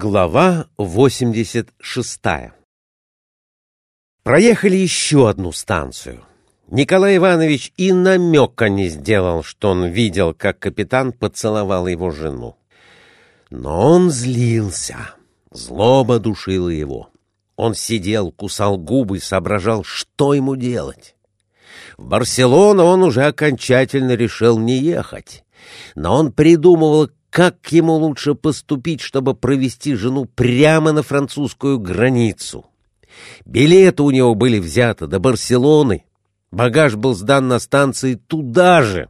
Глава 86 Проехали еще одну станцию. Николай Иванович и намека не сделал, что он видел, как капитан поцеловал его жену. Но он злился. Злоба душила его. Он сидел, кусал губы, соображал, что ему делать. В Барселону он уже окончательно решил не ехать. Но он придумывал, как ему лучше поступить, чтобы провести жену прямо на французскую границу. Билеты у него были взяты до Барселоны, багаж был сдан на станции туда же.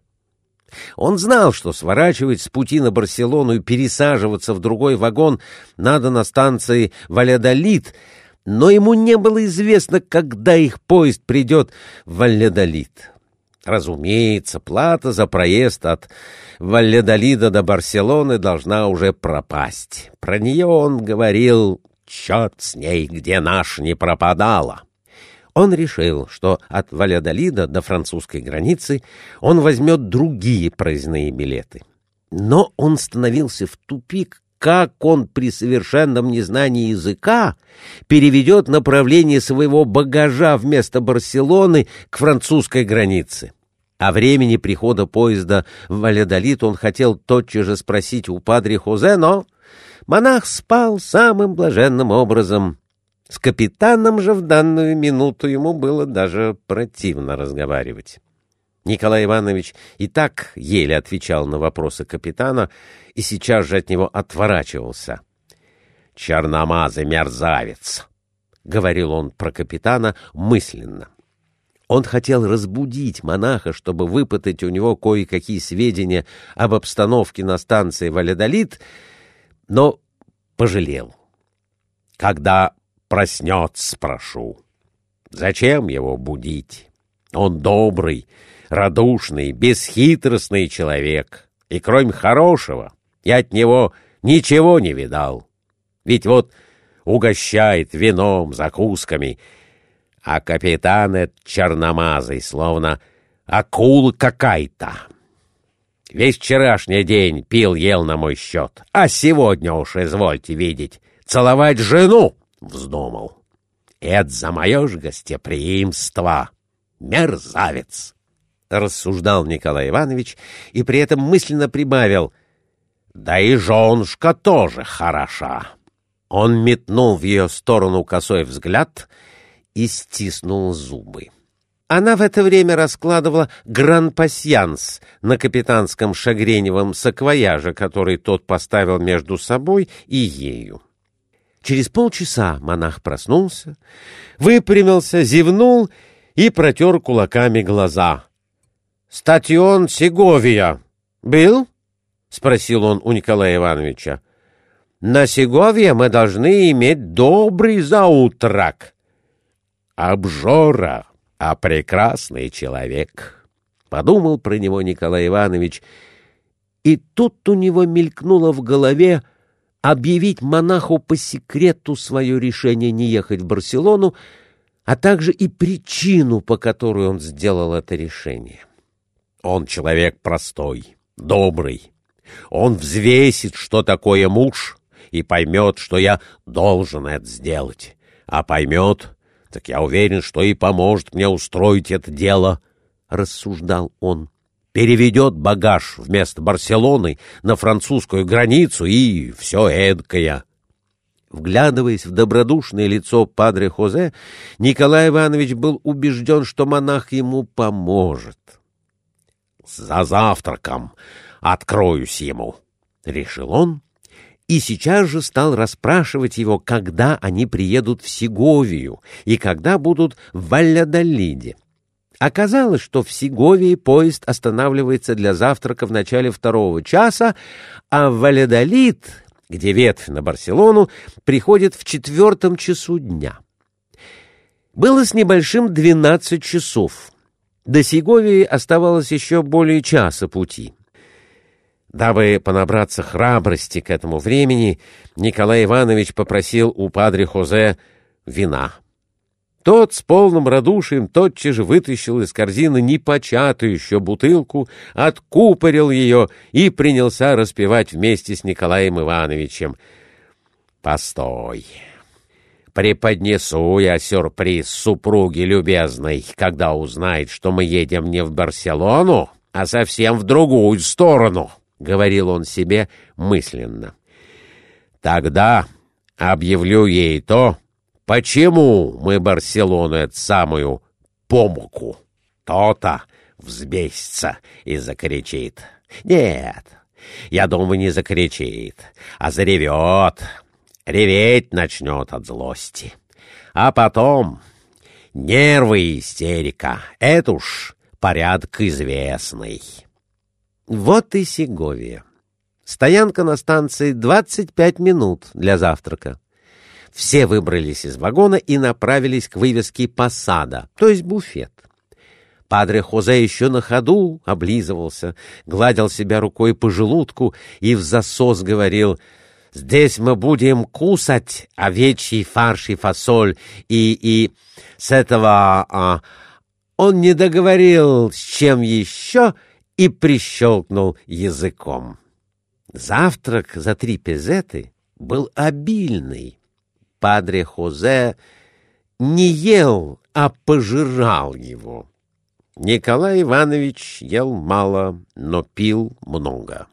Он знал, что сворачивать с пути на Барселону и пересаживаться в другой вагон надо на станции Валядолит, но ему не было известно, когда их поезд придет в Валядолит. Разумеется, плата за проезд от Валледолида до Барселоны должна уже пропасть. Про нее он говорил «Черт с ней, где наш не пропадала». Он решил, что от Валядолида до французской границы он возьмет другие проездные билеты. Но он становился в тупик, как он при совершенном незнании языка переведет направление своего багажа вместо Барселоны к французской границе. О времени прихода поезда в Валядолит он хотел тотчас же спросить у падре Хозе, но монах спал самым блаженным образом. С капитаном же в данную минуту ему было даже противно разговаривать. Николай Иванович и так еле отвечал на вопросы капитана и сейчас же от него отворачивался. «Черномазый мерзавец!» — говорил он про капитана мысленно. Он хотел разбудить монаха, чтобы выпытать у него кое-какие сведения об обстановке на станции Валядолит, но пожалел. Когда проснется, спрошу. Зачем его будить? Он добрый, радушный, бесхитростный человек, и кроме хорошего я от него ничего не видал. Ведь вот угощает вином, закусками — а капитан этот черномазый, словно акула какая-то. Весь вчерашний день пил-ел на мой счет, а сегодня уж, извольте видеть, целовать жену вздумал. Это за мое ж гостеприимство. Мерзавец! — рассуждал Николай Иванович и при этом мысленно прибавил. Да и женушка тоже хороша. Он метнул в ее сторону косой взгляд — и стиснул зубы. Она в это время раскладывала гран-пасьянс на капитанском шагреневом саквояже, который тот поставил между собой и ею. Через полчаса монах проснулся, выпрямился, зевнул и протер кулаками глаза. — Статион Сеговия был? — спросил он у Николая Ивановича. — На Сеговье мы должны иметь добрый заутрак обжора, а прекрасный человек. Подумал про него Николай Иванович, и тут у него мелькнуло в голове объявить монаху по секрету свое решение не ехать в Барселону, а также и причину, по которой он сделал это решение. Он человек простой, добрый. Он взвесит, что такое муж, и поймет, что я должен это сделать. А поймет, так я уверен, что и поможет мне устроить это дело, — рассуждал он. Переведет багаж вместо Барселоны на французскую границу и все эдкое. Вглядываясь в добродушное лицо падре Хозе, Николай Иванович был убежден, что монах ему поможет. — За завтраком откроюсь ему, — решил он и сейчас же стал расспрашивать его, когда они приедут в Сеговию и когда будут в Валladолиде. Оказалось, что в Сеговии поезд останавливается для завтрака в начале второго часа, а в Валladолид, где ветвь на Барселону, приходит в четвертом часу дня. Было с небольшим двенадцать часов. До Сеговии оставалось еще более часа пути. Дабы понабраться храбрости к этому времени, Николай Иванович попросил у падре Хозе вина. Тот с полным радушием тотчас же вытащил из корзины непочатую еще бутылку, откупорил ее и принялся распевать вместе с Николаем Ивановичем. Постой. Преподнесу я сюрприз супруге любезной, когда узнает, что мы едем не в Барселону, а совсем в другую сторону, — говорил он себе мысленно. Тогда объявлю ей то, почему мы Барселону эту самую помоку. То-то взбесится и закричит. Нет, я думаю, не закричит, а заревет, реветь начнет от злости. А потом нервы и истерика. Это уж порядок известный. Вот и Сеговия. Стоянка на станции 25 минут для завтрака. Все выбрались из вагона и направились к вывеске «Посада», то есть буфет. Падре Хозе еще на ходу облизывался, гладил себя рукой по желудку и в засос говорил «Здесь мы будем кусать овечий фарш и фасоль, и, и с этого...» а... Он не договорил, с чем еще, и прищелкнул языком. Завтрак за три пезеты был обильный. Падре Хозе не ел, а пожирал его. Николай Иванович ел мало, но пил много.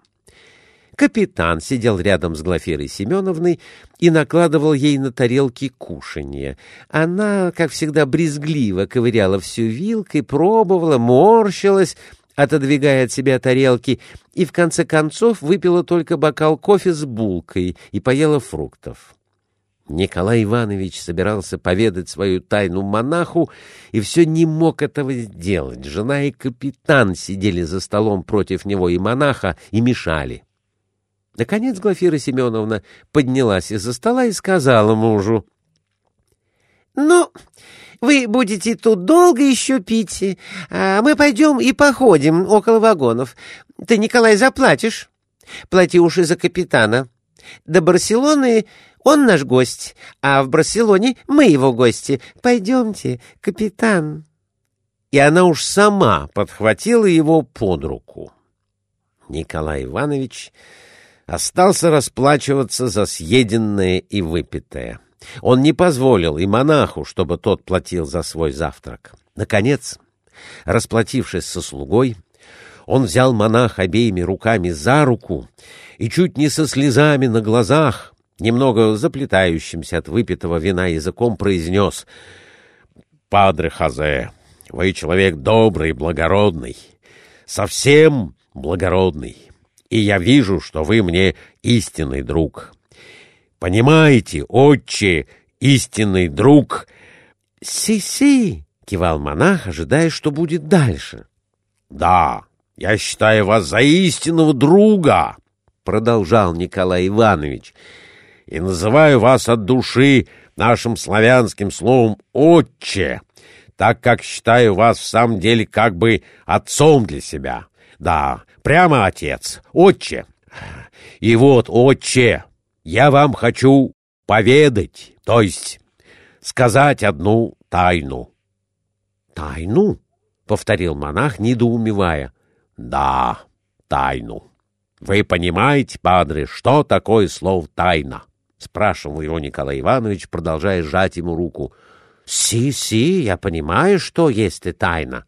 Капитан сидел рядом с Глафирой Семеновной и накладывал ей на тарелки кушанье. Она, как всегда, брезгливо ковыряла всю вилкой, пробовала, морщилась, отодвигая от себя тарелки, и в конце концов выпила только бокал кофе с булкой и поела фруктов. Николай Иванович собирался поведать свою тайну монаху и все не мог этого сделать. Жена и капитан сидели за столом против него и монаха и мешали. Наконец Глафира Семеновна поднялась из-за стола и сказала мужу. — Ну, вы будете тут долго еще пить, а мы пойдем и походим около вагонов. Ты, Николай, заплатишь. Плати уж и за капитана. До Барселоны он наш гость, а в Барселоне мы его гости. Пойдемте, капитан. И она уж сама подхватила его под руку. Николай Иванович остался расплачиваться за съеденное и выпитое. Он не позволил и монаху, чтобы тот платил за свой завтрак. Наконец, расплатившись со слугой, он взял монаха обеими руками за руку и чуть не со слезами на глазах немного заплетающимся от выпитого вина языком произнес «Падре Хазе, вы человек добрый благородный, совсем благородный, и я вижу, что вы мне истинный друг. Понимаете, отче, истинный друг...» «Си-си!» — кивал монах, ожидая, что будет дальше. «Да, я считаю вас за истинного друга!» — продолжал Николай Иванович — и называю вас от души нашим славянским словом «отче», так как считаю вас в самом деле как бы отцом для себя. Да, прямо отец, отче. И вот, отче, я вам хочу поведать, то есть сказать одну тайну. «Тайну?» — повторил монах, недоумевая. «Да, тайну. Вы понимаете, падре, что такое слово «тайна»?» — спрашивал его Николай Иванович, продолжая сжать ему руку. «Си-си, я понимаю, что есть и тайна».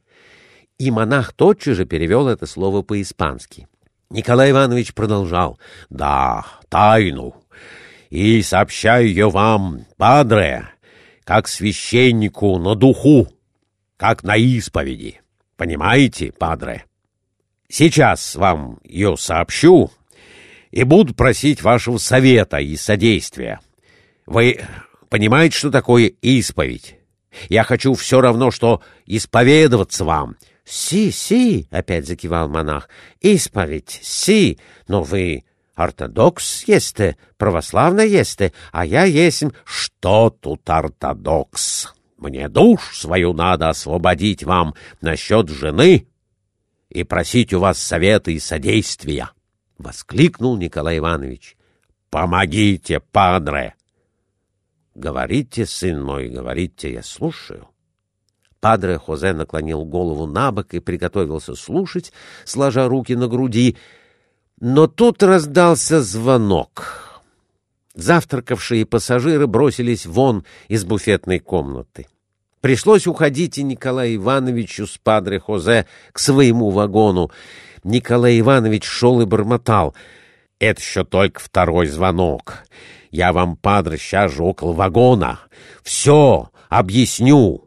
И монах тотчас же перевел это слово по-испански. Николай Иванович продолжал. «Да, тайну. И сообщаю ее вам, падре, как священнику на духу, как на исповеди. Понимаете, падре? Сейчас вам ее сообщу, и буду просить вашего совета и содействия. Вы понимаете, что такое исповедь? Я хочу все равно, что исповедоваться вам. «Си, си!» — опять закивал монах. «Исповедь, си! Но вы ортодокс есте, православно есте, а я есть... Что тут ортодокс? Мне душ свою надо освободить вам насчет жены и просить у вас совета и содействия». — воскликнул Николай Иванович. — Помогите, падре! — Говорите, сын мой, говорите, я слушаю. Падре Хозе наклонил голову на бок и приготовился слушать, сложа руки на груди. Но тут раздался звонок. Завтракавшие пассажиры бросились вон из буфетной комнаты. Пришлось уходить и Николаю Ивановичу с падре Хозе к своему вагону. Николай Иванович шел и бормотал. «Это еще только второй звонок. Я вам, падре, сейчас же около вагона. Все объясню».